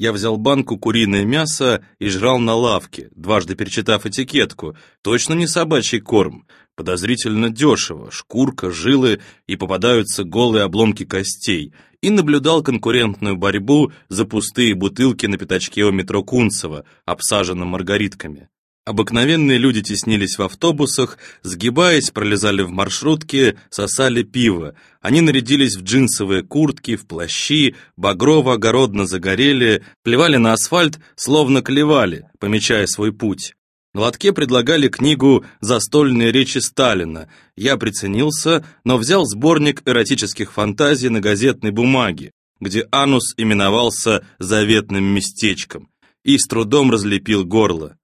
Я взял банку куриное мясо и жрал на лавке, дважды перечитав этикетку. Точно не собачий корм. Подозрительно дешево, шкурка, жилы и попадаются голые обломки костей. И наблюдал конкурентную борьбу за пустые бутылки на пятачке у метро Кунцево, обсаженном маргаритками. Обыкновенные люди теснились в автобусах, сгибаясь, пролезали в маршрутки, сосали пиво. Они нарядились в джинсовые куртки, в плащи, багрово-огородно загорели, плевали на асфальт, словно клевали, помечая свой путь. На лотке предлагали книгу «Застольные речи Сталина». Я приценился, но взял сборник эротических фантазий на газетной бумаге, где анус именовался заветным местечком, и с трудом разлепил горло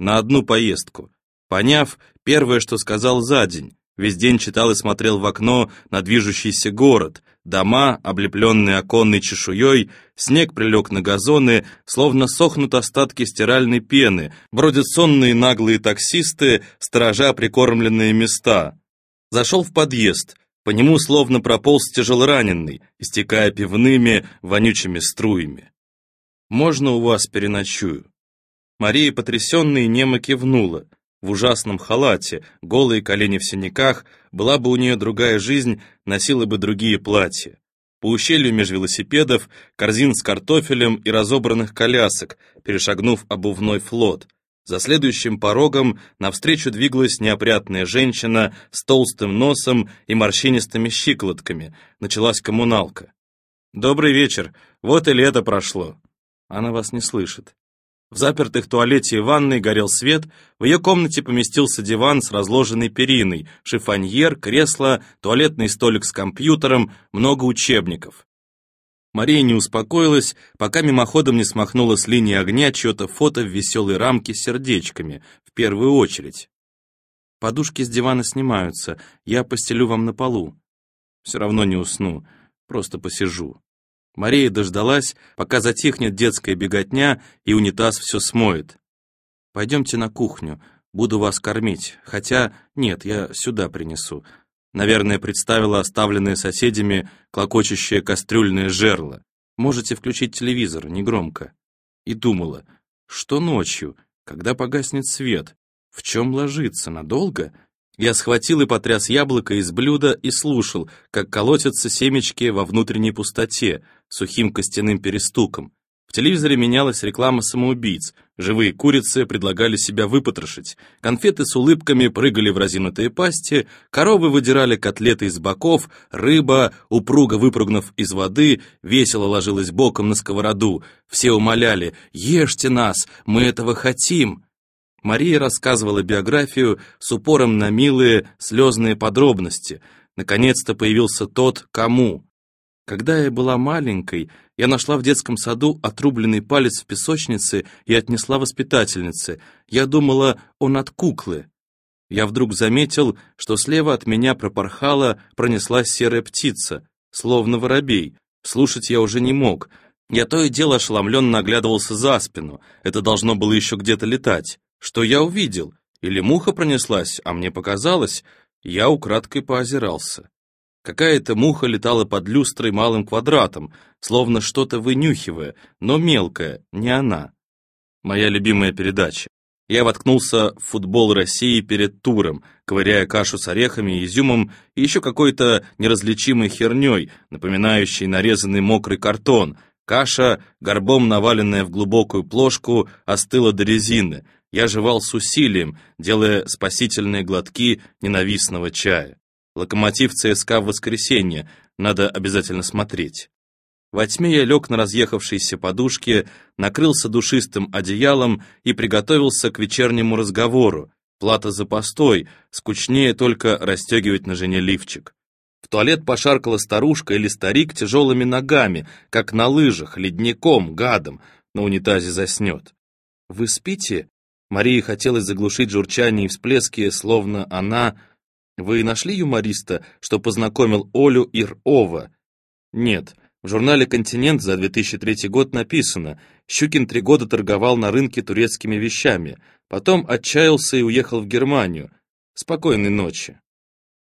на одну поездку. Поняв, первое, что сказал за день, весь день читал и смотрел в окно на движущийся город, дома, облепленные оконной чешуей, снег прилег на газоны, словно сохнут остатки стиральной пены, бродят сонные наглые таксисты, сторожа прикормленные места. Зашел в подъезд, по нему словно прополз тяжелораненый, истекая пивными, вонючими струями. «Можно у вас переночую?» Мария, потрясенная, немо кивнула. В ужасном халате, голые колени в синяках, была бы у нее другая жизнь, носила бы другие платья. По ущелью меж велосипедов, корзин с картофелем и разобранных колясок, перешагнув обувной флот. За следующим порогом навстречу двигалась неопрятная женщина с толстым носом и морщинистыми щиколотками. Началась коммуналка. «Добрый вечер. Вот и лето прошло». Она вас не слышит. В запертых туалете и ванной горел свет, в ее комнате поместился диван с разложенной периной, шифоньер, кресло, туалетный столик с компьютером, много учебников. Мария не успокоилась, пока мимоходом не смахнула с линии огня чье-то фото в веселой рамке с сердечками, в первую очередь. Подушки с дивана снимаются, я постелю вам на полу. Все равно не усну, просто посижу. Мария дождалась, пока затихнет детская беготня и унитаз все смоет. «Пойдемте на кухню, буду вас кормить, хотя нет, я сюда принесу». Наверное, представила оставленное соседями клокочущее кастрюльное жерло. Можете включить телевизор, негромко. И думала, что ночью, когда погаснет свет, в чем ложиться, надолго? Я схватил и потряс яблоко из блюда и слушал, как колотятся семечки во внутренней пустоте, сухим костяным перестуком. В телевизоре менялась реклама самоубийц, живые курицы предлагали себя выпотрошить, конфеты с улыбками прыгали в разинутые пасти, коровы выдирали котлеты из боков, рыба, упруго выпрыгнув из воды, весело ложилась боком на сковороду. Все умоляли «Ешьте нас, мы этого хотим!» Мария рассказывала биографию с упором на милые, слезные подробности. Наконец-то появился тот, кому. Когда я была маленькой, я нашла в детском саду отрубленный палец в песочнице и отнесла воспитательнице. Я думала, он от куклы. Я вдруг заметил, что слева от меня пропорхала, пронеслась серая птица, словно воробей. Слушать я уже не мог. Я то и дело ошеломленно оглядывался за спину. Это должно было еще где-то летать. Что я увидел? Или муха пронеслась, а мне показалось? Я украдкой поозирался. Какая-то муха летала под люстрой малым квадратом, словно что-то вынюхивая, но мелкая, не она. Моя любимая передача. Я воткнулся в футбол России перед туром, ковыряя кашу с орехами и изюмом и еще какой-то неразличимой херней, напоминающей нарезанный мокрый картон. Каша, горбом наваленная в глубокую плошку, остыла до резины — я жевал с усилием, делая спасительные глотки ненавистного чая. Локомотив ЦСКА в воскресенье, надо обязательно смотреть. Во тьме я лег на разъехавшейся подушке, накрылся душистым одеялом и приготовился к вечернему разговору. Плата за постой, скучнее только расстегивать на жене лифчик. В туалет пошаркала старушка или старик тяжелыми ногами, как на лыжах, ледником, гадом, на унитазе заснет. «Вы спите?» Марии хотелось заглушить журчание и всплески, словно она... Вы нашли юмориста, что познакомил Олю Ир-Ова? Нет. В журнале «Континент» за 2003 год написано «Щукин три года торговал на рынке турецкими вещами, потом отчаялся и уехал в Германию. Спокойной ночи.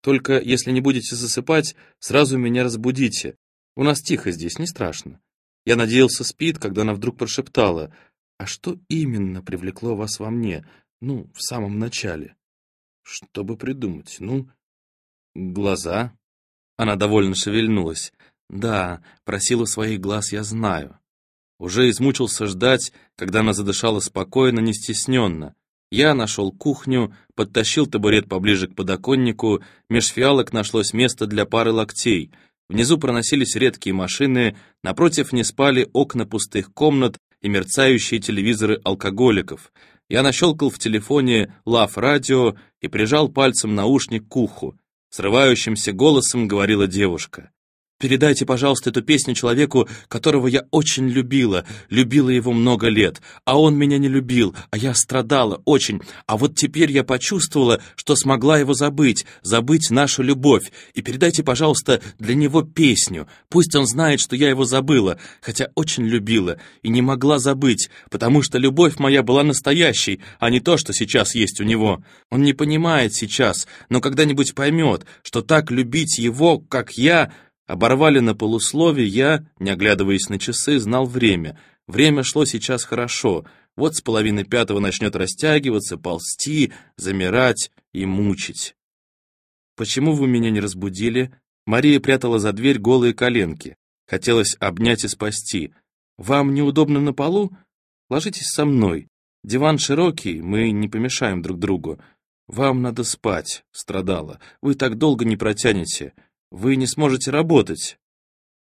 Только если не будете засыпать, сразу меня разбудите. У нас тихо здесь, не страшно». Я надеялся, спит, когда она вдруг прошептала, «А что именно привлекло вас во мне, ну, в самом начале?» «Чтобы придумать, ну, глаза». Она довольно шевельнулась. «Да, просила своих глаз я знаю». Уже измучился ждать, когда она задышала спокойно, не стесненно. Я нашел кухню, подтащил табурет поближе к подоконнику, меж фиалок нашлось место для пары локтей. Внизу проносились редкие машины, напротив не спали окна пустых комнат и мерцающие телевизоры алкоголиков. Я нащелкал в телефоне «Лав-радио» и прижал пальцем наушник к уху. Срывающимся голосом говорила девушка. Передайте, пожалуйста, эту песню человеку, которого я очень любила, любила его много лет, а он меня не любил, а я страдала очень, а вот теперь я почувствовала, что смогла его забыть, забыть нашу любовь, и передайте, пожалуйста, для него песню, пусть он знает, что я его забыла, хотя очень любила и не могла забыть, потому что любовь моя была настоящей, а не то, что сейчас есть у него. Он не понимает сейчас, но когда-нибудь поймет, что так любить его, как я, Оборвали на полуслове, я, не оглядываясь на часы, знал время. Время шло сейчас хорошо. Вот с половины пятого начнет растягиваться, ползти, замирать и мучить. «Почему вы меня не разбудили?» Мария прятала за дверь голые коленки. Хотелось обнять и спасти. «Вам неудобно на полу? Ложитесь со мной. Диван широкий, мы не помешаем друг другу. Вам надо спать», — страдала. «Вы так долго не протянете. Вы не сможете работать.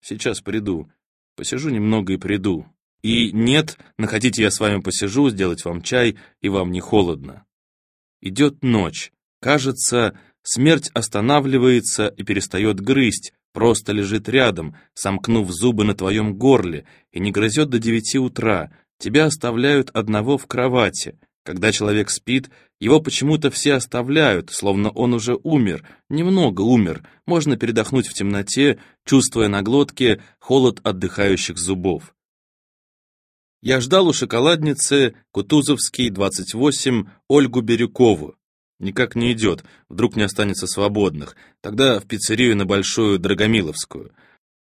Сейчас приду. Посижу немного и приду. И нет, находите, я с вами посижу, сделать вам чай, и вам не холодно. Идет ночь. Кажется, смерть останавливается и перестает грызть, просто лежит рядом, сомкнув зубы на твоем горле, и не грызет до девяти утра. Тебя оставляют одного в кровати. Когда человек спит, его почему-то все оставляют, словно он уже умер, немного умер, можно передохнуть в темноте, чувствуя на глотке холод отдыхающих зубов. Я ждал у шоколадницы Кутузовский, 28, Ольгу Бирюкову. Никак не идет, вдруг не останется свободных, тогда в пиццерию на Большую Драгомиловскую.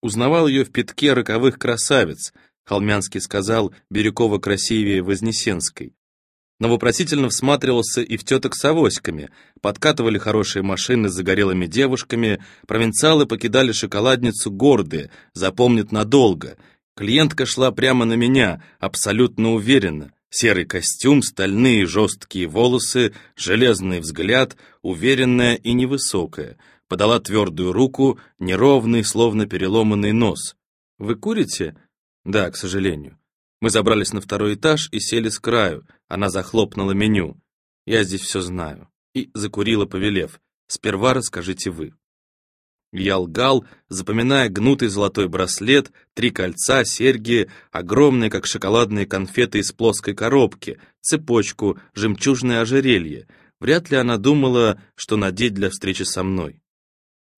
Узнавал ее в пятке роковых красавиц, Холмянский сказал, Бирюкова красивее Вознесенской но вопросительно всматривался и в теток с авоськами. Подкатывали хорошие машины с загорелыми девушками, провинциалы покидали шоколадницу гордые, запомнят надолго. Клиентка шла прямо на меня, абсолютно уверенно. Серый костюм, стальные жесткие волосы, железный взгляд, уверенная и невысокая. Подала твердую руку, неровный, словно переломанный нос. «Вы курите?» «Да, к сожалению». Мы забрались на второй этаж и сели с краю. Она захлопнула меню. Я здесь все знаю. И закурила, повелев. Сперва расскажите вы. Я лгал, запоминая гнутый золотой браслет, три кольца, серьги, огромные, как шоколадные конфеты из плоской коробки, цепочку, жемчужное ожерелье. Вряд ли она думала, что надеть для встречи со мной.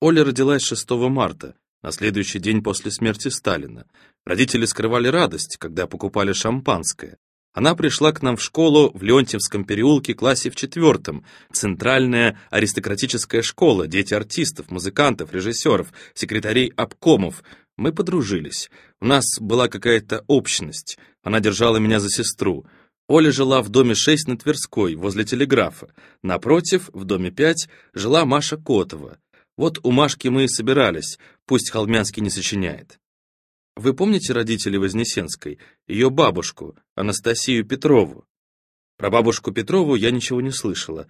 Оля родилась 6 марта, на следующий день после смерти Сталина. Родители скрывали радость, когда покупали шампанское. Она пришла к нам в школу в Леонтьевском переулке, классе в четвертом. Центральная аристократическая школа, дети артистов, музыкантов, режиссеров, секретарей обкомов. Мы подружились. У нас была какая-то общность. Она держала меня за сестру. Оля жила в доме 6 на Тверской, возле телеграфа. Напротив, в доме 5, жила Маша Котова. Вот у Машки мы и собирались, пусть Холмянский не сочиняет. Вы помните родителей Вознесенской, ее бабушку, Анастасию Петрову? Про бабушку Петрову я ничего не слышала.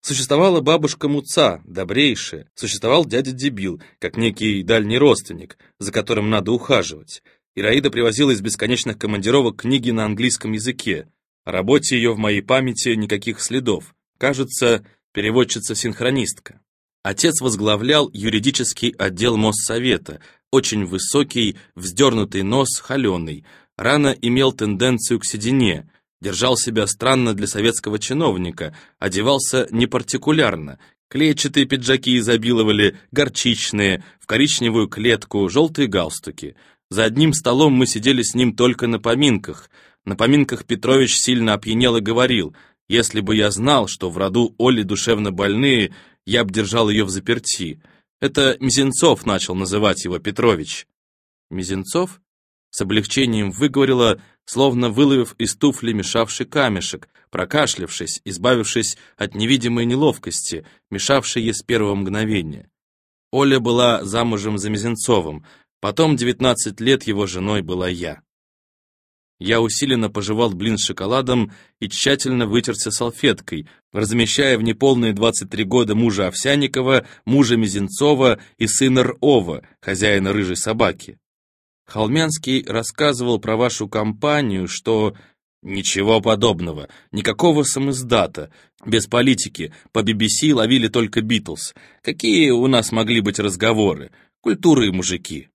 Существовала бабушка Муца, добрейшая, существовал дядя-дебил, как некий дальний родственник, за которым надо ухаживать. Ираида привозила из бесконечных командировок книги на английском языке. О работе ее в моей памяти никаких следов. Кажется, переводчица-синхронистка. Отец возглавлял юридический отдел Моссовета, очень высокий, вздернутый нос, холеный, рано имел тенденцию к седине, держал себя странно для советского чиновника, одевался непартикулярно, клетчатые пиджаки изобиловали, горчичные, в коричневую клетку, желтые галстуки. За одним столом мы сидели с ним только на поминках. На поминках Петрович сильно опьянел и говорил, «Если бы я знал, что в роду Оли душевно больные, я б держал ее в заперти. Это Мизинцов начал называть его Петрович. Мизинцов? с облегчением выговорила, словно выловив из туфли мешавший камешек, прокашлявшись, избавившись от невидимой неловкости, мешавшей ей с первого мгновения. Оля была замужем за Мизинцовым, потом 19 лет его женой была я. Я усиленно пожевал блин с шоколадом и тщательно вытерся салфеткой, размещая в неполные 23 года мужа Овсяникова, мужа Мизинцова и сына Рова, хозяина рыжей собаки. Холмянский рассказывал про вашу компанию, что... Ничего подобного, никакого самоиздата, без политики, по BBC ловили только Битлз. Какие у нас могли быть разговоры? Культуры и мужики.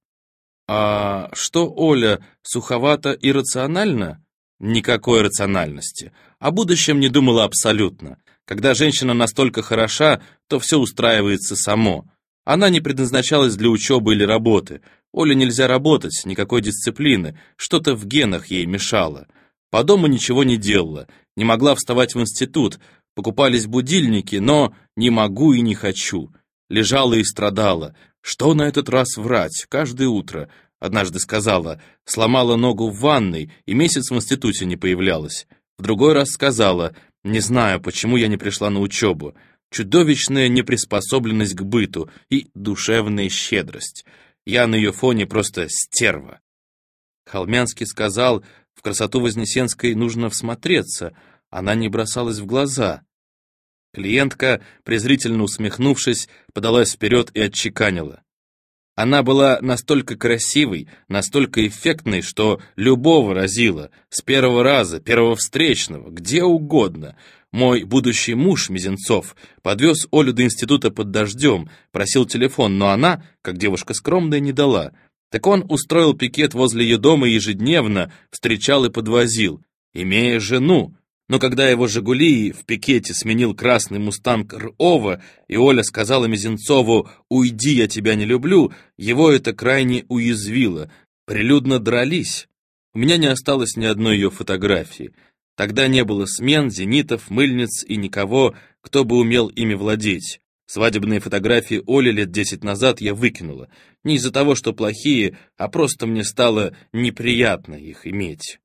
А что, Оля, суховато и рационально? Никакой рациональности. О будущем не думала абсолютно. Когда женщина настолько хороша, то все устраивается само. Она не предназначалась для учебы или работы. Оле нельзя работать, никакой дисциплины, что-то в генах ей мешало. По дому ничего не делала, не могла вставать в институт, покупались будильники, но не могу и не хочу. Лежала и страдала. Что на этот раз врать, каждое утро? Однажды сказала, сломала ногу в ванной и месяц в институте не появлялась. В другой раз сказала, не знаю, почему я не пришла на учебу. Чудовищная неприспособленность к быту и душевная щедрость. Я на ее фоне просто стерва. Холмянский сказал, в красоту Вознесенской нужно всмотреться, она не бросалась в глаза. Клиентка, презрительно усмехнувшись, подалась вперед и отчеканила. Она была настолько красивой, настолько эффектной, что любого разила, с первого раза, первого встречного, где угодно. Мой будущий муж, Мизинцов, подвез Олю до института под дождем, просил телефон, но она, как девушка скромная, не дала. Так он устроил пикет возле ее дома ежедневно, встречал и подвозил, имея жену. Но когда его «Жигули» в пикете сменил красный «Мустанг» Рова, и Оля сказала Мизинцову «Уйди, я тебя не люблю», его это крайне уязвило. Прилюдно дрались. У меня не осталось ни одной ее фотографии. Тогда не было смен, зенитов, мыльниц и никого, кто бы умел ими владеть. Свадебные фотографии Оли лет десять назад я выкинула. Не из-за того, что плохие, а просто мне стало неприятно их иметь.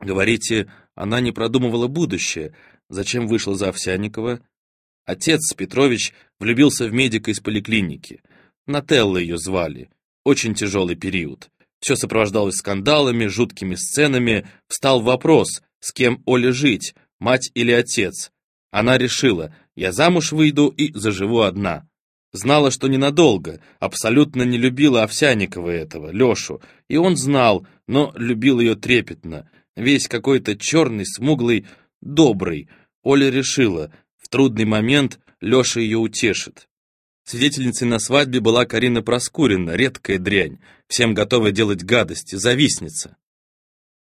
Говорите, она не продумывала будущее. Зачем вышла за Овсянникова? Отец, Петрович, влюбился в медика из поликлиники. Нателла ее звали. Очень тяжелый период. Все сопровождалось скандалами, жуткими сценами. Встал вопрос, с кем Оле жить, мать или отец. Она решила, я замуж выйду и заживу одна. Знала, что ненадолго, абсолютно не любила Овсяникова этого, Лешу, и он знал, но любил ее трепетно, весь какой-то черный, смуглый, добрый. Оля решила, в трудный момент Леша ее утешит. Свидетельницей на свадьбе была Карина Проскурина, редкая дрянь, всем готовая делать гадости, завистница.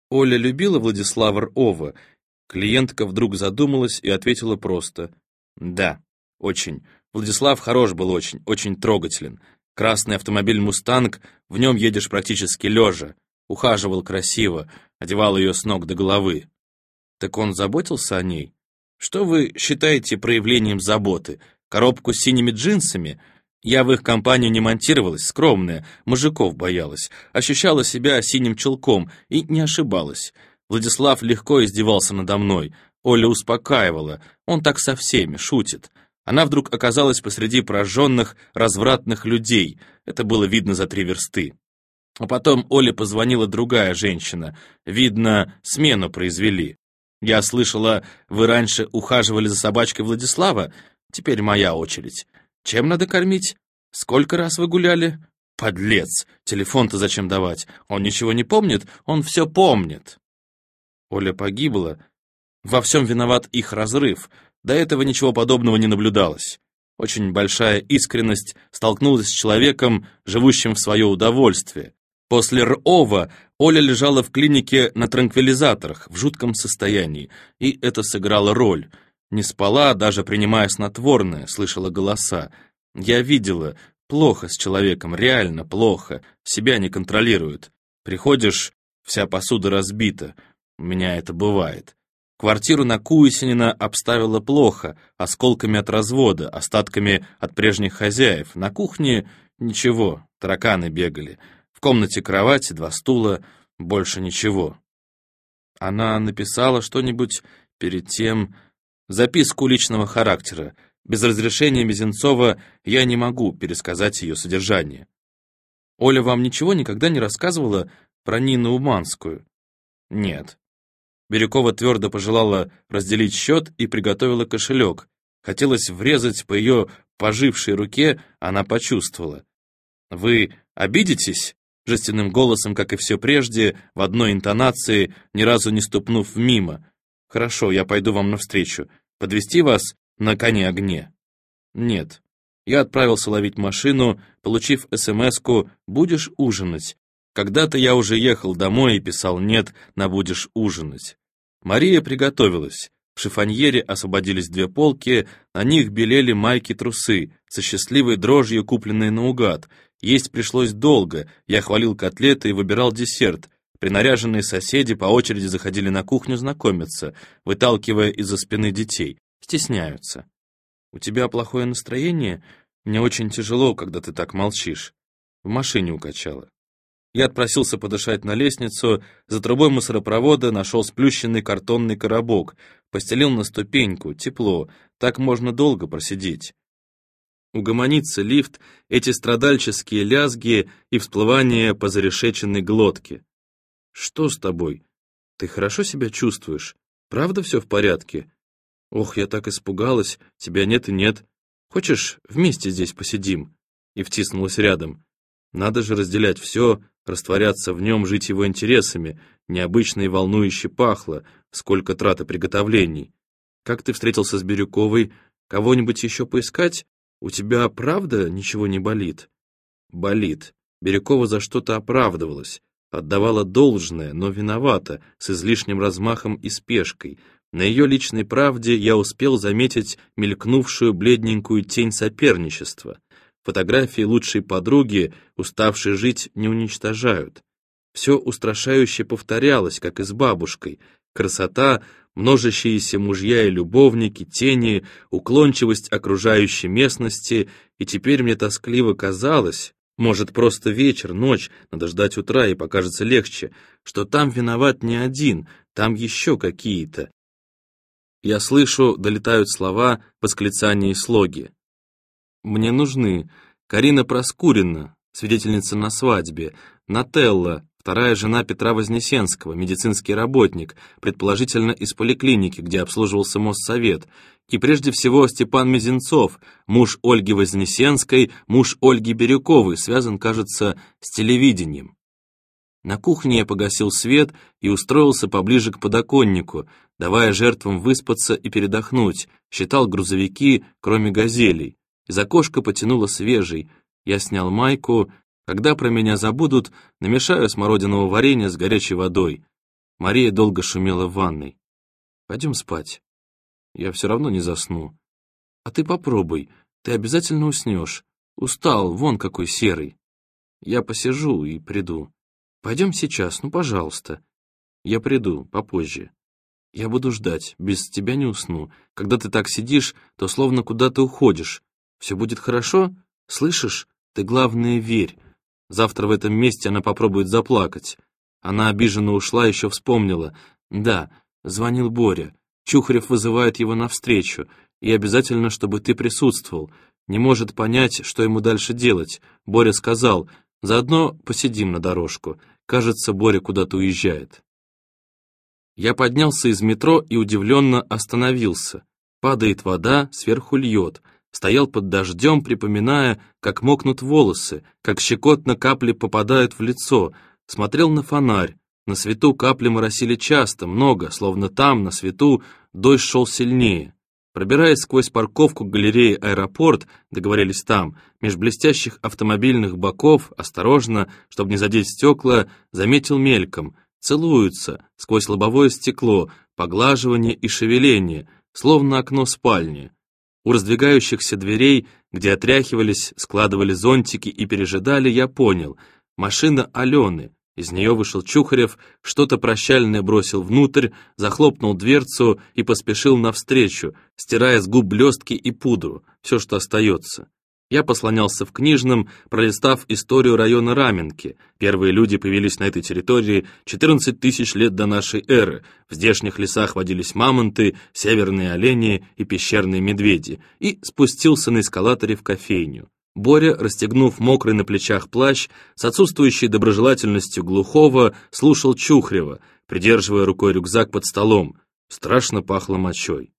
Оля любила Владислава Рова. Клиентка вдруг задумалась и ответила просто «Да, очень. Владислав хорош был очень, очень трогателен. Красный автомобиль «Мустанг», в нем едешь практически лежа. Ухаживал красиво, одевал ее с ног до головы. Так он заботился о ней? Что вы считаете проявлением заботы? Коробку с синими джинсами? Я в их компанию не монтировалась, скромная, мужиков боялась, ощущала себя синим чулком и не ошибалась. Владислав легко издевался надо мной, Оля успокаивала, он так со всеми, шутит. Она вдруг оказалась посреди прожженных, развратных людей, это было видно за три версты. А потом Оле позвонила другая женщина. Видно, смену произвели. Я слышала, вы раньше ухаживали за собачкой Владислава? Теперь моя очередь. Чем надо кормить? Сколько раз вы гуляли? Подлец! Телефон-то зачем давать? Он ничего не помнит? Он все помнит. Оля погибла. Во всем виноват их разрыв. До этого ничего подобного не наблюдалось. Очень большая искренность столкнулась с человеком, живущим в свое удовольствие. После РОВа Оля лежала в клинике на транквилизаторах в жутком состоянии, и это сыграло роль. Не спала, даже принимая снотворное, слышала голоса. Я видела, плохо с человеком, реально плохо, себя не контролирует. Приходишь, вся посуда разбита. У меня это бывает. Квартиру на Куесинина обставила плохо, осколками от развода, остатками от прежних хозяев. На кухне ничего, тараканы бегали. Комнате кровати, два стула. Больше ничего. Она написала что-нибудь перед тем, записку личного характера. Без разрешения Мизинцова я не могу пересказать ее содержание. Оля вам ничего никогда не рассказывала про Нину Уманскую? Нет. Бирюкова твердо пожелала разделить счет и приготовила кошелек. Хотелось врезать по ее пожившей руке, она почувствовала. «Вы обидитесь?» Жестяным голосом, как и все прежде, в одной интонации, ни разу не ступнув мимо. «Хорошо, я пойду вам навстречу. Подвести вас на коне-огне?» «Нет». Я отправился ловить машину, получив СМС-ку «Будешь ужинать?». Когда-то я уже ехал домой и писал «нет» на «будешь ужинать». Мария приготовилась. В шифоньере освободились две полки, на них белели майки-трусы, со счастливой дрожью, купленные наугад. Есть пришлось долго, я хвалил котлеты и выбирал десерт. Принаряженные соседи по очереди заходили на кухню знакомиться, выталкивая из-за спины детей. Стесняются. «У тебя плохое настроение? Мне очень тяжело, когда ты так молчишь». В машине укачала. Я отпросился подышать на лестницу, за трубой мусоропровода нашел сплющенный картонный коробок, постелил на ступеньку, тепло, так можно долго просидеть. Угомонится лифт, эти страдальческие лязги и всплывание по зарешеченной глотке. Что с тобой? Ты хорошо себя чувствуешь? Правда все в порядке? Ох, я так испугалась, тебя нет и нет. Хочешь, вместе здесь посидим? И втиснулась рядом. Надо же разделять все, растворяться в нем, жить его интересами, необычно и волнующе пахло, сколько траты приготовлений. Как ты встретился с Бирюковой? Кого-нибудь еще поискать? У тебя правда ничего не болит? Болит. Бирюкова за что-то оправдывалась, отдавала должное, но виновата, с излишним размахом и спешкой. На ее личной правде я успел заметить мелькнувшую бледненькую тень соперничества — Фотографии лучшей подруги, уставшей жить, не уничтожают. Все устрашающе повторялось, как и с бабушкой. Красота, множащиеся мужья и любовники, тени, уклончивость окружающей местности, и теперь мне тоскливо казалось, может, просто вечер, ночь, надо ждать утра и покажется легче, что там виноват не один, там еще какие-то. Я слышу, долетают слова, восклицания и слоги. Мне нужны Карина Проскурина, свидетельница на свадьбе, Нателла, вторая жена Петра Вознесенского, медицинский работник, предположительно из поликлиники, где обслуживался Моссовет, и прежде всего Степан Мизинцов, муж Ольги Вознесенской, муж Ольги Бирюковой, связан, кажется, с телевидением. На кухне я погасил свет и устроился поближе к подоконнику, давая жертвам выспаться и передохнуть, считал грузовики, кроме газелей. Из окошка потянуло свежий. Я снял майку. Когда про меня забудут, намешаю смородиного варенья с горячей водой. Мария долго шумела в ванной. Пойдем спать. Я все равно не засну. А ты попробуй, ты обязательно уснешь. Устал, вон какой серый. Я посижу и приду. Пойдем сейчас, ну, пожалуйста. Я приду, попозже. Я буду ждать, без тебя не усну. Когда ты так сидишь, то словно куда-то уходишь. Все будет хорошо? Слышишь? Ты, главное, верь. Завтра в этом месте она попробует заплакать. Она обиженно ушла, еще вспомнила. Да, звонил Боря. Чухарев вызывает его навстречу. И обязательно, чтобы ты присутствовал. Не может понять, что ему дальше делать. Боря сказал, заодно посидим на дорожку. Кажется, Боря куда-то уезжает. Я поднялся из метро и удивленно остановился. Падает вода, сверху льет стоял под дождем, припоминая, как мокнут волосы, как щекотно капли попадают в лицо, смотрел на фонарь. На свету капли моросили часто, много, словно там, на свету, дождь шел сильнее. Пробираясь сквозь парковку галереи «Аэропорт», договорились там, меж блестящих автомобильных боков, осторожно, чтобы не задеть стекла, заметил мельком. Целуются, сквозь лобовое стекло, поглаживание и шевеление, словно окно спальни. У раздвигающихся дверей, где отряхивались, складывали зонтики и пережидали, я понял. Машина Алены. Из нее вышел Чухарев, что-то прощальное бросил внутрь, захлопнул дверцу и поспешил навстречу, стирая с губ блестки и пудру, все, что остается. Я послонялся в книжном, пролистав историю района Раменки. Первые люди появились на этой территории 14 тысяч лет до нашей эры. В здешних лесах водились мамонты, северные олени и пещерные медведи. И спустился на эскалаторе в кофейню. Боря, расстегнув мокрый на плечах плащ, с отсутствующей доброжелательностью глухого, слушал Чухрева, придерживая рукой рюкзак под столом. Страшно пахло мочой.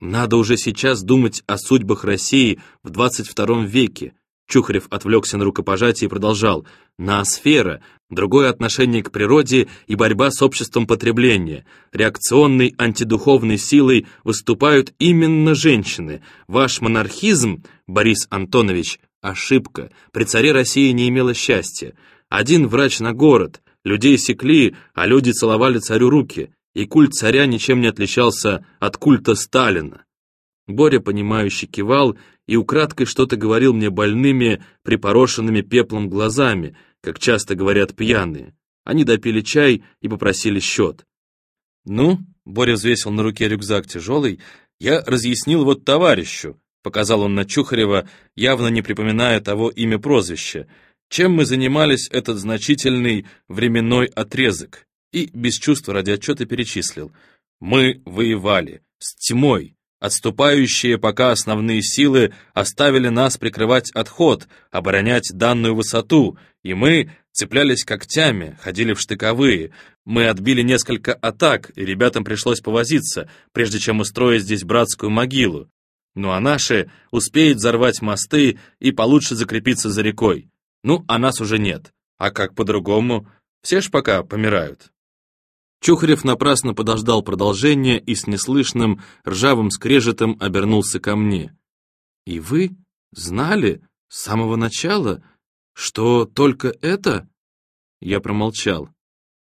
Надо уже сейчас думать о судьбах России в 22 веке. Чухарев отвлекся на рукопожатие и продолжал. Ноосфера, другое отношение к природе и борьба с обществом потребления. Реакционной антидуховной силой выступают именно женщины. Ваш монархизм, Борис Антонович, ошибка. При царе России не имела счастья. Один врач на город. Людей секли, а люди целовали царю руки и культ царя ничем не отличался от культа Сталина. Боря, понимающе кивал и украдкой что-то говорил мне больными, припорошенными пеплом глазами, как часто говорят пьяные. Они допили чай и попросили счет. «Ну», — Боря взвесил на руке рюкзак тяжелый, «я разъяснил вот товарищу», — показал он на Чухарева, явно не припоминая того имя прозвища, чем мы занимались этот значительный временной отрезок и без чувства ради отчета перечислил. «Мы воевали с тьмой, отступающие пока основные силы оставили нас прикрывать отход, оборонять данную высоту, и мы цеплялись когтями, ходили в штыковые. Мы отбили несколько атак, и ребятам пришлось повозиться, прежде чем устроить здесь братскую могилу. Ну а наши успеют взорвать мосты и получше закрепиться за рекой. Ну, а нас уже нет. А как по-другому? Все ж пока помирают. Чухарев напрасно подождал продолжения и с неслышным ржавым скрежетом обернулся ко мне. «И вы знали с самого начала, что только это?» Я промолчал.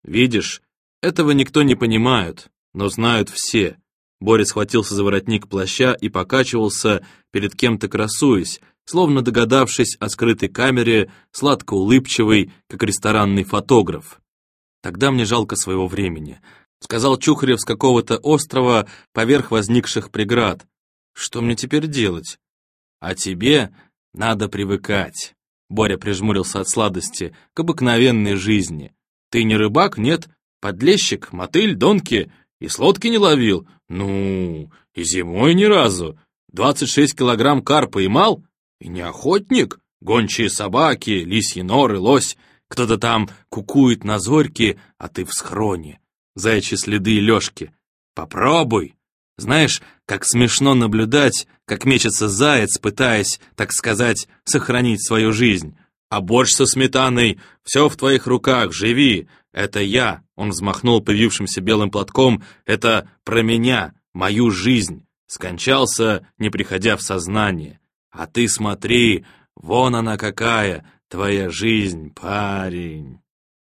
«Видишь, этого никто не понимает, но знают все». Борис схватился за воротник плаща и покачивался, перед кем-то красуясь, словно догадавшись о скрытой камере, сладко улыбчивый, как ресторанный фотограф. Тогда мне жалко своего времени. Сказал Чухарев с какого-то острова поверх возникших преград. Что мне теперь делать? А тебе надо привыкать. Боря прижмурился от сладости к обыкновенной жизни. Ты не рыбак, нет? Подлещик, мотыль, донки. И с лодки не ловил? Ну, и зимой ни разу. Двадцать шесть килограмм карпа и мал? И не охотник? Гончие собаки, лисьи норы, лось. Кто-то там кукует на зорьке, а ты в схроне. Заячьи следы Лёшки. Попробуй. Знаешь, как смешно наблюдать, как мечется заяц, пытаясь, так сказать, сохранить свою жизнь. А борщ со сметаной, все в твоих руках, живи. Это я, он взмахнул появившимся белым платком, это про меня, мою жизнь. Скончался, не приходя в сознание. А ты смотри, вон она какая, Твоя жизнь, парень!»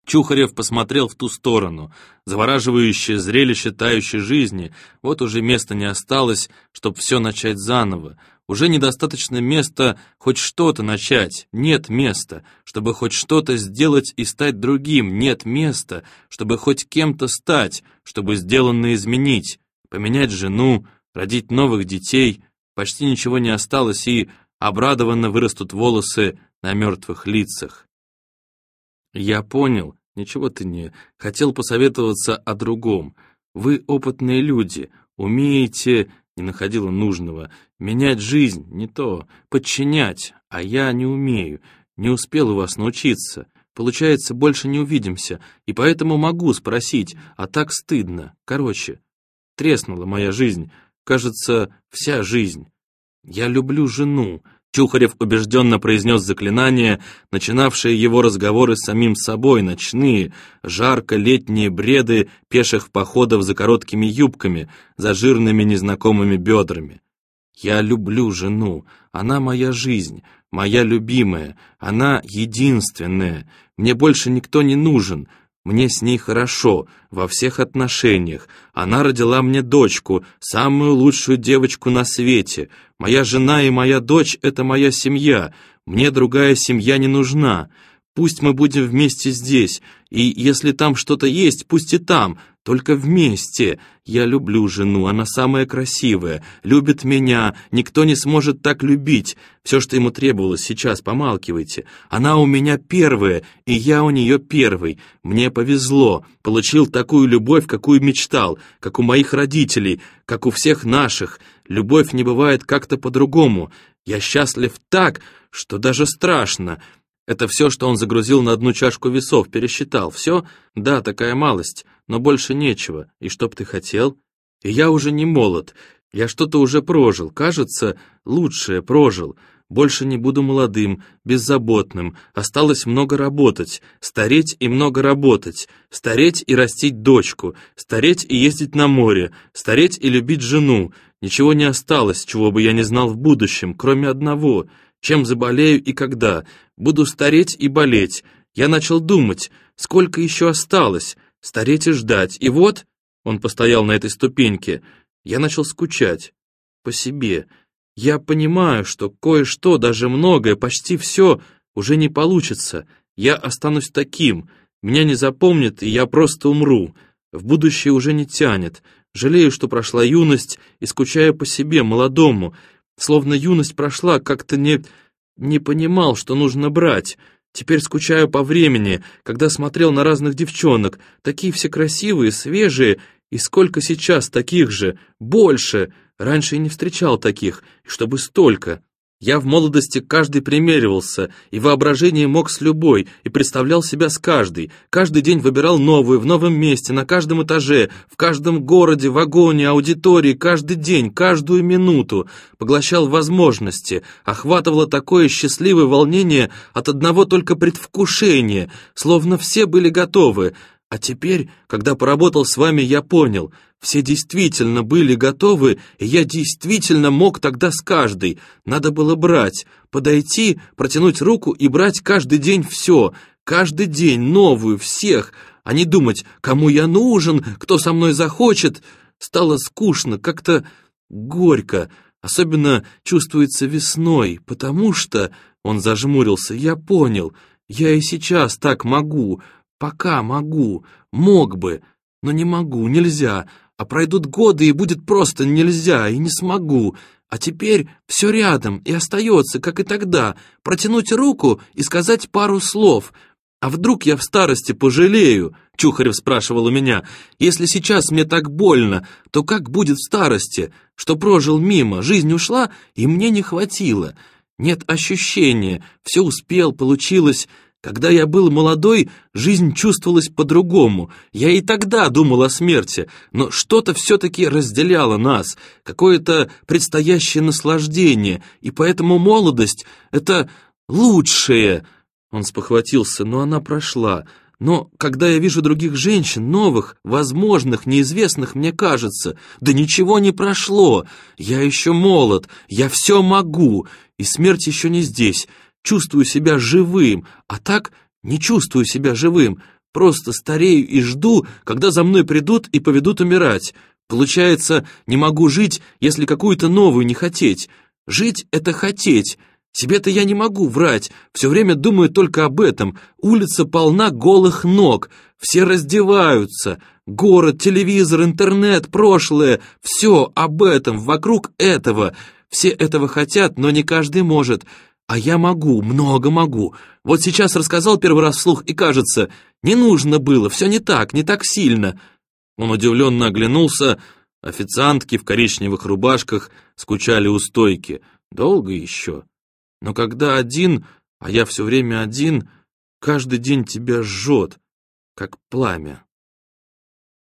Чухарев посмотрел в ту сторону. Завораживающее зрелище тающей жизни. Вот уже места не осталось, чтобы все начать заново. Уже недостаточно места хоть что-то начать. Нет места, чтобы хоть что-то сделать и стать другим. Нет места, чтобы хоть кем-то стать, чтобы сделанное изменить. Поменять жену, родить новых детей. Почти ничего не осталось, и обрадованно вырастут волосы на мертвых лицах. Я понял, ничего ты не... Хотел посоветоваться о другом. Вы опытные люди, умеете, не находила нужного, менять жизнь, не то, подчинять, а я не умею, не успел у вас научиться. Получается, больше не увидимся, и поэтому могу спросить, а так стыдно. Короче, треснула моя жизнь, кажется, вся жизнь. Я люблю жену, Чухарев убежденно произнес заклинание, начинавшие его разговоры с самим собой, ночные, жарко-летние бреды пеших походов за короткими юбками, за жирными незнакомыми бедрами. «Я люблю жену, она моя жизнь, моя любимая, она единственная, мне больше никто не нужен, мне с ней хорошо, во всех отношениях. Она родила мне дочку, самую лучшую девочку на свете. Моя жена и моя дочь — это моя семья. Мне другая семья не нужна. Пусть мы будем вместе здесь, и если там что-то есть, пусть и там, только вместе. Я люблю жену, она самая красивая, любит меня, никто не сможет так любить. Все, что ему требовалось сейчас, помалкивайте. Она у меня первая, и я у нее первый. Мне повезло, получил такую любовь, какую мечтал, как у моих родителей, как у всех наших. Любовь не бывает как-то по-другому. Я счастлив так, что даже страшно. Это все, что он загрузил на одну чашку весов, пересчитал. Все? Да, такая малость, но больше нечего. И что б ты хотел? И я уже не молод. Я что-то уже прожил, кажется, лучшее прожил. Больше не буду молодым, беззаботным. Осталось много работать, стареть и много работать, стареть и растить дочку, стареть и ездить на море, стареть и любить жену. Ничего не осталось, чего бы я не знал в будущем, кроме одного — чем заболею и когда. Буду стареть и болеть. Я начал думать, сколько еще осталось, стареть и ждать. И вот, он постоял на этой ступеньке, я начал скучать. По себе. Я понимаю, что кое-что, даже многое, почти все, уже не получится. Я останусь таким. Меня не запомнят, и я просто умру. В будущее уже не тянет. Жалею, что прошла юность, и скучаю по себе, молодому. Словно юность прошла, как-то не... не понимал, что нужно брать. Теперь скучаю по времени, когда смотрел на разных девчонок. Такие все красивые, свежие. И сколько сейчас таких же? Больше! Раньше я не встречал таких. И чтобы столько. Я в молодости каждый примеривался, и воображение мог с любой, и представлял себя с каждой. Каждый день выбирал новую, в новом месте, на каждом этаже, в каждом городе, вагоне, аудитории, каждый день, каждую минуту. Поглощал возможности, охватывало такое счастливое волнение от одного только предвкушения, словно все были готовы. А теперь, когда поработал с вами, я понял — все действительно были готовы, и я действительно мог тогда с каждой. Надо было брать, подойти, протянуть руку и брать каждый день все, каждый день новую, всех, а не думать, кому я нужен, кто со мной захочет. Стало скучно, как-то горько, особенно чувствуется весной, потому что, он зажмурился, я понял, я и сейчас так могу, пока могу, мог бы, но не могу, нельзя, а пройдут годы, и будет просто нельзя, и не смогу. А теперь все рядом, и остается, как и тогда, протянуть руку и сказать пару слов. А вдруг я в старости пожалею, Чухарев спрашивал у меня, если сейчас мне так больно, то как будет в старости, что прожил мимо, жизнь ушла, и мне не хватило. Нет ощущения, все успел, получилось, когда я был молодой, жизнь чувствовалась по-другому. Я и тогда думал о смерти, но что-то все-таки разделяло нас, какое-то предстоящее наслаждение, и поэтому молодость — это лучшее. Он спохватился, но она прошла. Но когда я вижу других женщин, новых, возможных, неизвестных, мне кажется, да ничего не прошло. Я еще молод, я все могу, и смерть еще не здесь чувствую себя живым, а так не чувствую себя живым, просто старею и жду, когда за мной придут и поведут умирать. Получается, не могу жить, если какую-то новую не хотеть. Жить — это хотеть. Себе-то я не могу врать, все время думаю только об этом. Улица полна голых ног, все раздеваются. Город, телевизор, интернет, прошлое — все об этом, вокруг этого. Все этого хотят, но не каждый может. А я могу, много могу. Вот сейчас рассказал первый раз вслух, и кажется, не нужно было, все не так, не так сильно. Он удивленно оглянулся. Официантки в коричневых рубашках скучали у стойки. Долго еще. Но когда один, а я все время один, каждый день тебя жжет, как пламя.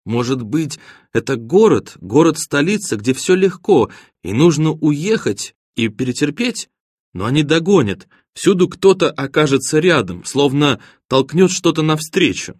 Может быть, это город, город-столица, где все легко, и нужно уехать и перетерпеть? Но они догонят, всюду кто-то окажется рядом, словно толкнет что-то навстречу.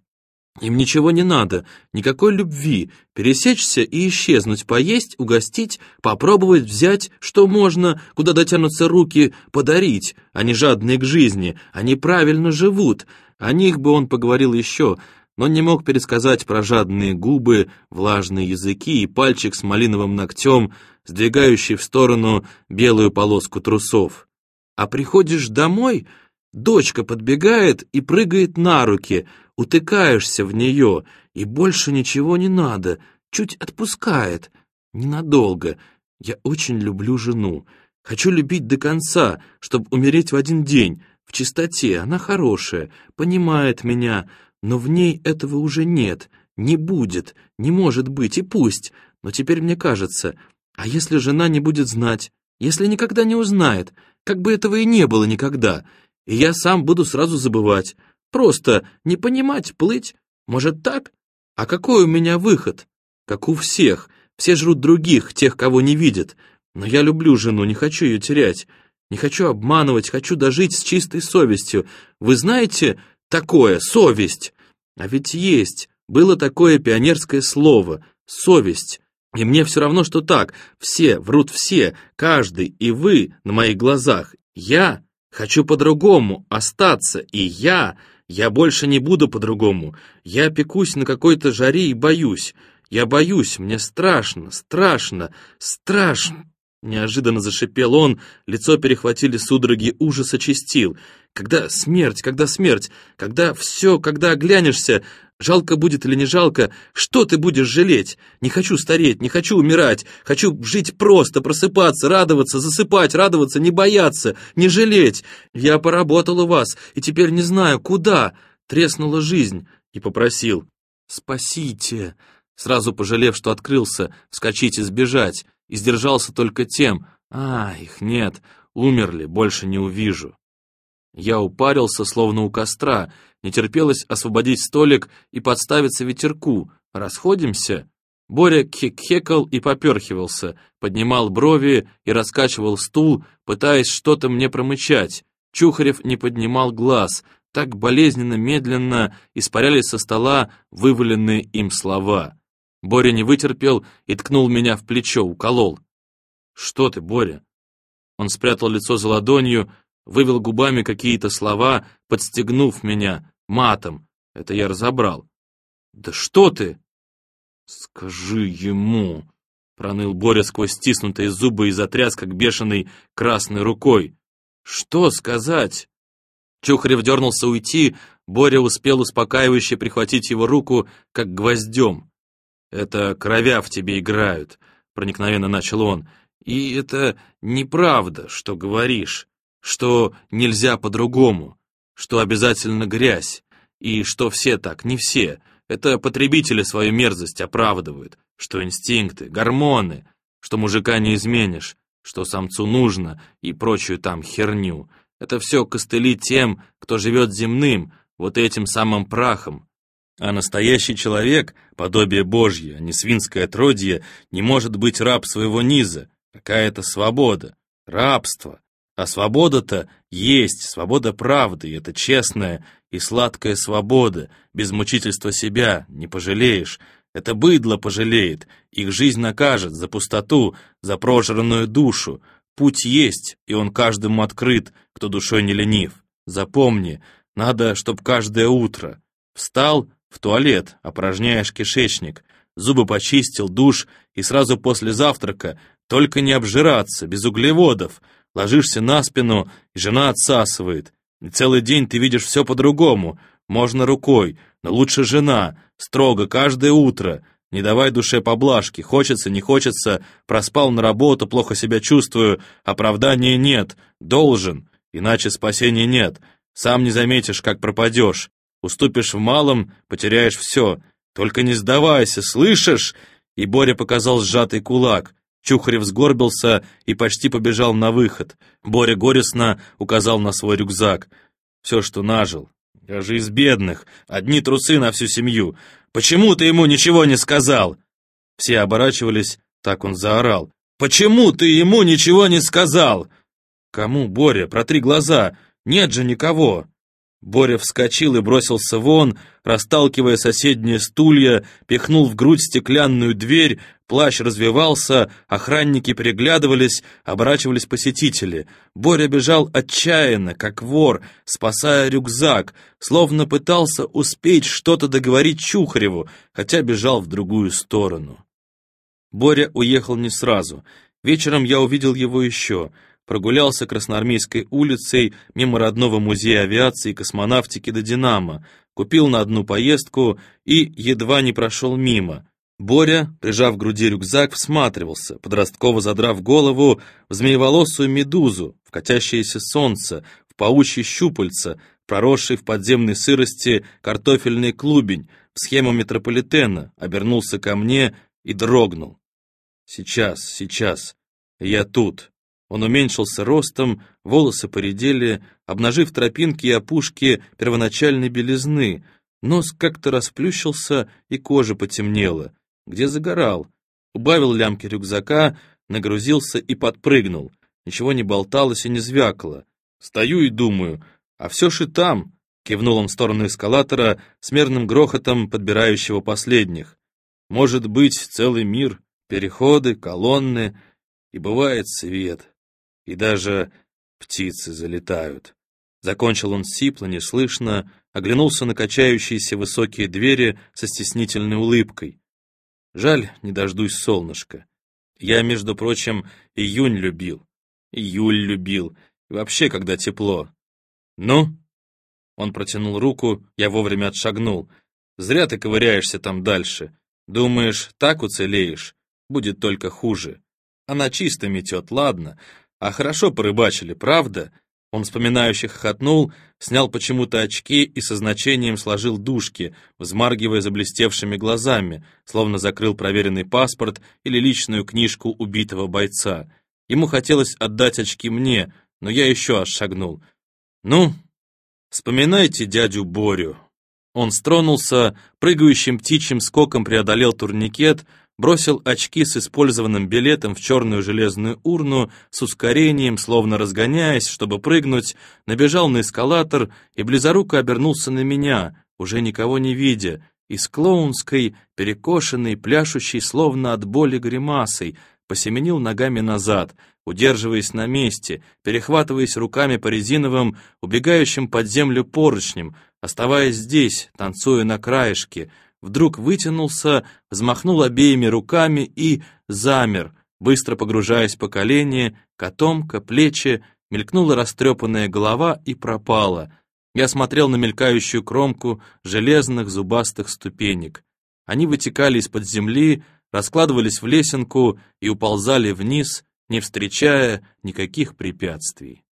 Им ничего не надо, никакой любви, пересечься и исчезнуть, поесть, угостить, попробовать взять, что можно, куда дотянутся руки, подарить. Они жадные к жизни, они правильно живут. О них бы он поговорил еще, но не мог пересказать про жадные губы, влажные языки и пальчик с малиновым ногтем, сдвигающий в сторону белую полоску трусов. А приходишь домой, дочка подбегает и прыгает на руки, утыкаешься в нее, и больше ничего не надо, чуть отпускает. Ненадолго. Я очень люблю жену. Хочу любить до конца, чтобы умереть в один день, в чистоте. Она хорошая, понимает меня, но в ней этого уже нет, не будет, не может быть, и пусть. Но теперь мне кажется, а если жена не будет знать, если никогда не узнает, как бы этого и не было никогда, и я сам буду сразу забывать, просто не понимать, плыть, может так? А какой у меня выход? Как у всех, все жрут других, тех, кого не видят, но я люблю жену, не хочу ее терять, не хочу обманывать, хочу дожить с чистой совестью. Вы знаете такое, совесть? А ведь есть, было такое пионерское слово, совесть. И мне все равно, что так. Все, врут все, каждый, и вы на моих глазах. Я хочу по-другому остаться, и я... Я больше не буду по-другому. Я пекусь на какой-то жаре и боюсь. Я боюсь, мне страшно, страшно, страшно. Неожиданно зашипел он, лицо перехватили судороги ужаса чистил. Когда смерть, когда смерть, когда все, когда оглянешься, жалко будет или не жалко, что ты будешь жалеть? Не хочу стареть, не хочу умирать, хочу жить просто, просыпаться, радоваться, засыпать, радоваться, не бояться, не жалеть. Я поработал у вас, и теперь не знаю, куда. Треснула жизнь, и попросил. «Спасите!» Сразу пожалев, что открылся, вскочить и сбежать и сдержался только тем, а, их нет, умерли, больше не увижу. Я упарился, словно у костра, не терпелось освободить столик и подставиться ветерку. Расходимся? Боря кхекхекал и поперхивался, поднимал брови и раскачивал стул, пытаясь что-то мне промычать. Чухарев не поднимал глаз, так болезненно медленно испарялись со стола вываленные им слова. Боря не вытерпел и ткнул меня в плечо, уколол. «Что ты, Боря?» Он спрятал лицо за ладонью, вывел губами какие-то слова, подстегнув меня матом. Это я разобрал. «Да что ты?» «Скажи ему!» — проныл Боря сквозь стиснутые зубы и затряс, как бешеный, красной рукой. «Что сказать?» Чухарев дернулся уйти, Боря успел успокаивающе прихватить его руку, как гвоздем. «Это кровя в тебе играют», — проникновенно начал он. «И это неправда, что говоришь, что нельзя по-другому, что обязательно грязь, и что все так, не все. Это потребители свою мерзость оправдывают, что инстинкты, гормоны, что мужика не изменишь, что самцу нужно и прочую там херню. Это все костыли тем, кто живет земным, вот этим самым прахом, а настоящий человек, подобие Божье, а не свинское отродье, не может быть раб своего низа. Какая-то свобода, рабство. А свобода-то есть, свобода правды, это честная и сладкая свобода, без мучительства себя, не пожалеешь. Это быдло пожалеет, их жизнь накажет за пустоту, за прожранную душу. Путь есть, и он каждому открыт, кто душой не ленив. Запомни, надо, чтоб каждое утро встал, в туалет, опорожняешь кишечник, зубы почистил, душ, и сразу после завтрака, только не обжираться, без углеводов, ложишься на спину, и жена отсасывает. И целый день ты видишь все по-другому, можно рукой, но лучше жена, строго, каждое утро, не давай душе поблажки, хочется, не хочется, проспал на работу, плохо себя чувствую, оправдания нет, должен, иначе спасения нет, сам не заметишь, как пропадешь. Уступишь в малом, потеряешь все. Только не сдавайся, слышишь?» И Боря показал сжатый кулак. Чухарев сгорбился и почти побежал на выход. Боря горестно указал на свой рюкзак. «Все, что нажил. Я же из бедных. Одни трусы на всю семью. Почему ты ему ничего не сказал?» Все оборачивались, так он заорал. «Почему ты ему ничего не сказал?» «Кому, Боря? Протри глаза. Нет же никого!» Боря вскочил и бросился вон, расталкивая соседние стулья, пихнул в грудь стеклянную дверь, плащ развивался, охранники переглядывались, оборачивались посетители. Боря бежал отчаянно, как вор, спасая рюкзак, словно пытался успеть что-то договорить Чухареву, хотя бежал в другую сторону. Боря уехал не сразу. Вечером я увидел его еще — прогулялся Красноармейской улицей мимо родного музея авиации и космонавтики до Динамо, купил на одну поездку и едва не прошел мимо. Боря, прижав к груди рюкзак, всматривался, подростково задрав голову в змееволосую медузу, в катящееся солнце, в паучьи щупальца, проросший в подземной сырости картофельный клубень, в схему метрополитена, обернулся ко мне и дрогнул. Сейчас, сейчас, я тут. Он уменьшился ростом, волосы поредели, обнажив тропинки и опушки первоначальной белизны, нос как-то расплющился и кожа потемнела. Где загорал? Убавил лямки рюкзака, нагрузился и подпрыгнул. Ничего не болталось и не звякало. Стою и думаю, а все же там, кивнул он в сторону эскалатора с мерным грохотом подбирающего последних. Может быть, целый мир, переходы, колонны, и бывает свет и даже птицы залетают. Закончил он сипло, неслышно, оглянулся на качающиеся высокие двери со стеснительной улыбкой. Жаль, не дождусь солнышка. Я, между прочим, июнь любил, июль любил, и вообще, когда тепло. Ну? Он протянул руку, я вовремя отшагнул. Зря ты ковыряешься там дальше. Думаешь, так уцелеешь? Будет только хуже. Она чисто метет, ладно, а хорошо порыбачили, правда? Он вспоминающе хохотнул, снял почему-то очки и со значением сложил дужки, взмаргивая заблестевшими глазами, словно закрыл проверенный паспорт или личную книжку убитого бойца. Ему хотелось отдать очки мне, но я еще аж. «Ну, вспоминайте дядю Борю». Он стронулся, прыгающим птичьим скоком преодолел турникет, бросил очки с использованным билетом в черную железную урну, с ускорением, словно разгоняясь, чтобы прыгнуть, набежал на эскалатор и близоруко обернулся на меня, уже никого не видя, и с клоунской, перекошенной, пляшущей, словно от боли гримасой, посеменил ногами назад, удерживаясь на месте, перехватываясь руками по резиновым, убегающим под землю поручням, оставаясь здесь, танцуя на краешке, вдруг вытянулся, взмахнул обеими руками и замер, быстро погружаясь по колени, котомка, плечи, мелькнула растрепанная голова и пропала. Я смотрел на мелькающую кромку железных зубастых ступенек. Они вытекали из-под земли, раскладывались в лесенку и уползали вниз, не встречая никаких препятствий.